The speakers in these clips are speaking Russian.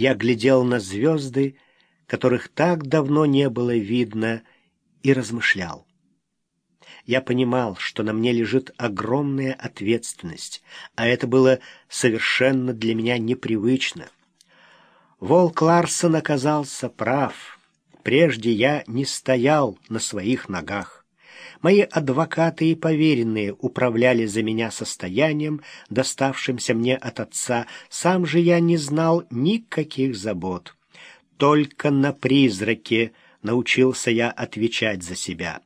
Я глядел на звезды, которых так давно не было видно, и размышлял. Я понимал, что на мне лежит огромная ответственность, а это было совершенно для меня непривычно. Волк Ларсон оказался прав. Прежде я не стоял на своих ногах. Мои адвокаты и поверенные управляли за меня состоянием, доставшимся мне от отца. Сам же я не знал никаких забот. Только на призраке научился я отвечать за себя.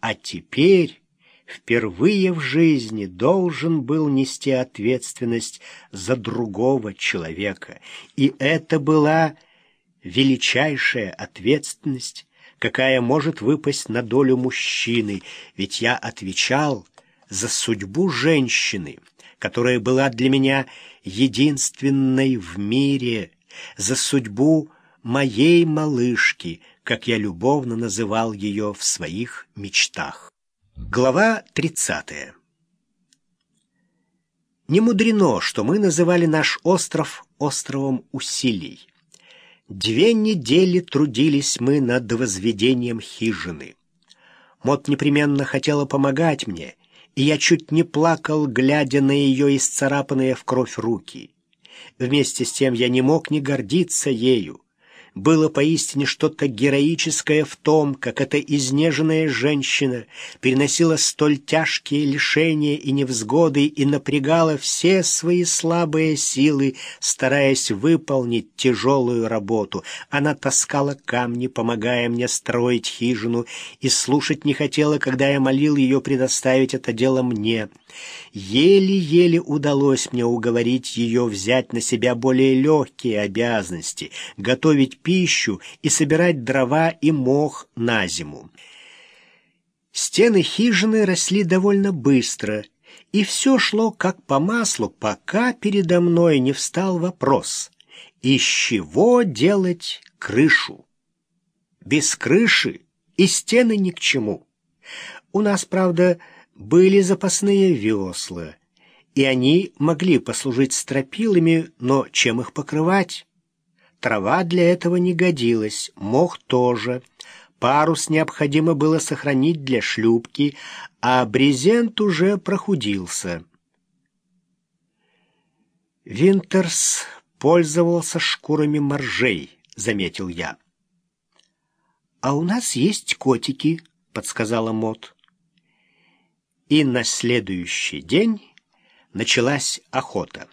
А теперь впервые в жизни должен был нести ответственность за другого человека. И это была величайшая ответственность, какая может выпасть на долю мужчины, ведь я отвечал за судьбу женщины, которая была для меня единственной в мире, за судьбу моей малышки, как я любовно называл ее в своих мечтах. Глава 30. Не мудрено, что мы называли наш остров островом усилий. Две недели трудились мы над возведением хижины. Мот непременно хотела помогать мне, и я чуть не плакал, глядя на ее исцарапанные в кровь руки. Вместе с тем я не мог не гордиться ею было поистине что-то героическое в том, как эта изнеженная женщина переносила столь тяжкие лишения и невзгоды и напрягала все свои слабые силы, стараясь выполнить тяжелую работу. Она таскала камни, помогая мне строить хижину, и слушать не хотела, когда я молил ее предоставить это дело мне. Еле-еле удалось мне уговорить ее взять на себя более легкие обязанности, готовить пищу и собирать дрова и мох на зиму. Стены хижины росли довольно быстро, и все шло как по маслу, пока передо мной не встал вопрос, из чего делать крышу? Без крыши и стены ни к чему. У нас, правда, были запасные весла, и они могли послужить стропилами, но чем их покрывать? Трава для этого не годилась, мох тоже. Парус необходимо было сохранить для шлюпки, а брезент уже прохудился. Винтерс пользовался шкурами моржей, заметил я. А у нас есть котики, подсказала Мот. И на следующий день началась охота.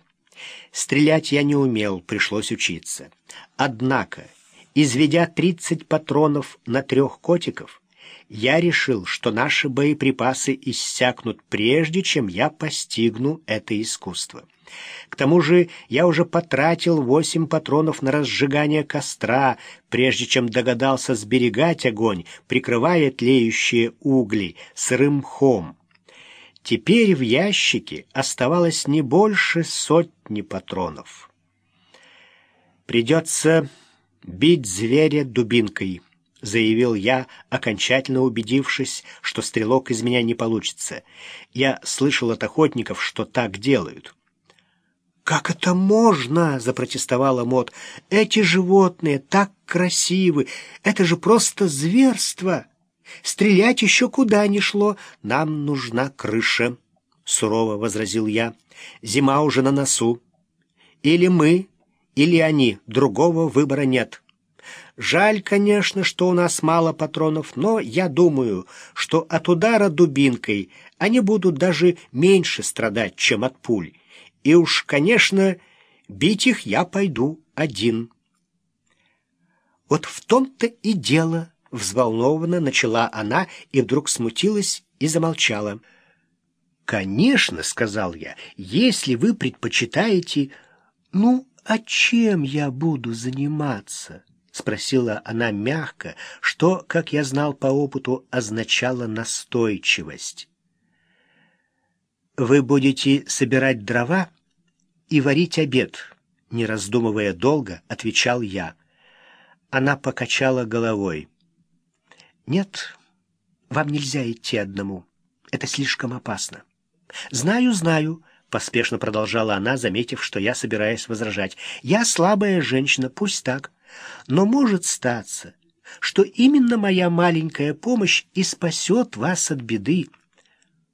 Стрелять я не умел, пришлось учиться. Однако, изведя 30 патронов на трех котиков, я решил, что наши боеприпасы иссякнут прежде, чем я постигну это искусство. К тому же я уже потратил восемь патронов на разжигание костра, прежде чем догадался сберегать огонь, прикрывая тлеющие угли сырым мхом. Теперь в ящике оставалось не больше сотни патронов. «Придется бить зверя дубинкой», — заявил я, окончательно убедившись, что стрелок из меня не получится. Я слышал от охотников, что так делают. «Как это можно?» — запротестовала Мот. «Эти животные так красивы! Это же просто зверство!» Стрелять еще куда ни шло. Нам нужна крыша, — сурово возразил я. Зима уже на носу. Или мы, или они. Другого выбора нет. Жаль, конечно, что у нас мало патронов, но я думаю, что от удара дубинкой они будут даже меньше страдать, чем от пуль. И уж, конечно, бить их я пойду один. Вот в том-то и дело, Взволнованно начала она и вдруг смутилась и замолчала. «Конечно», — сказал я, — «если вы предпочитаете...» «Ну, а чем я буду заниматься?» — спросила она мягко, что, как я знал по опыту, означало настойчивость. «Вы будете собирать дрова и варить обед», — не раздумывая долго, отвечал я. Она покачала головой. «Нет, вам нельзя идти одному. Это слишком опасно». «Знаю, знаю», — поспешно продолжала она, заметив, что я собираюсь возражать. «Я слабая женщина, пусть так. Но может статься, что именно моя маленькая помощь и спасет вас от беды.